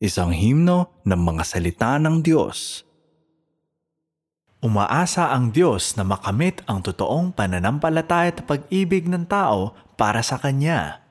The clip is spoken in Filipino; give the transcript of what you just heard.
isang himno ng mga salita ng Diyos. Umaasa ang Diyos na makamit ang totoong pananampalataya at pag-ibig ng tao para sa Kanya.